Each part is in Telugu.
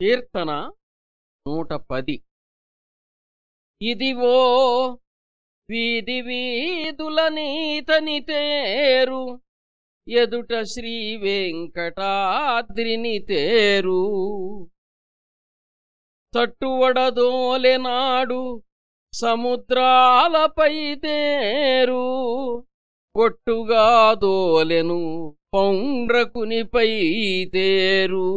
కీర్తన నూట పది ఇదివో వీధి వీధుల నీతని తేరు ఎదుట శ్రీ వెంకటాద్రిని తేరు. తట్టువడదోలెనాడు సముద్రాలపై తేరు కొట్టుగా దోలెను పౌండ్రకునిపై తేరు.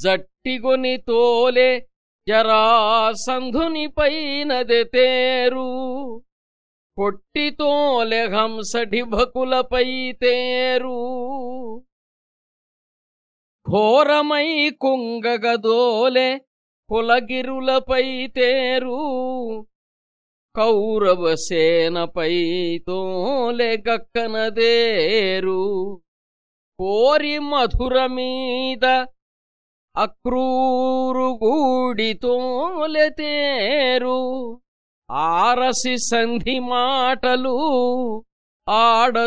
జట్టిగొని తోలే జరాసంధునిపై నదె తేరు. కొట్టి తోలె తేరు. ఘోరమై కుంగగదోలె కులగిరులపై తేరు. కౌరవ సేనపై తోలె గక్కనదేరు కోరి మధుర మీద తేరు. ఆరసి సంధి మాటలు ఆడదోలెతేరు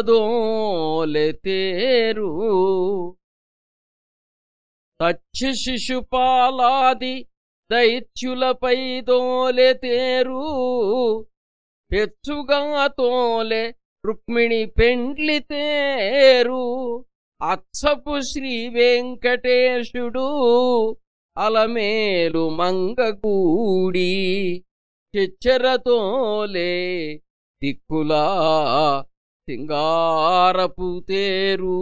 తచ్చి శిశుపాలాది దైత్యులపై దోలెతేరు పెచ్చుగా తోలె రుక్మిణి పెండ్లి తేరు. అచ్చపు శ్రీ వెంకటేశుడు అలమేలు మంగకూడి చెచ్చరతోలే దిక్కులా సింగారపు తేరు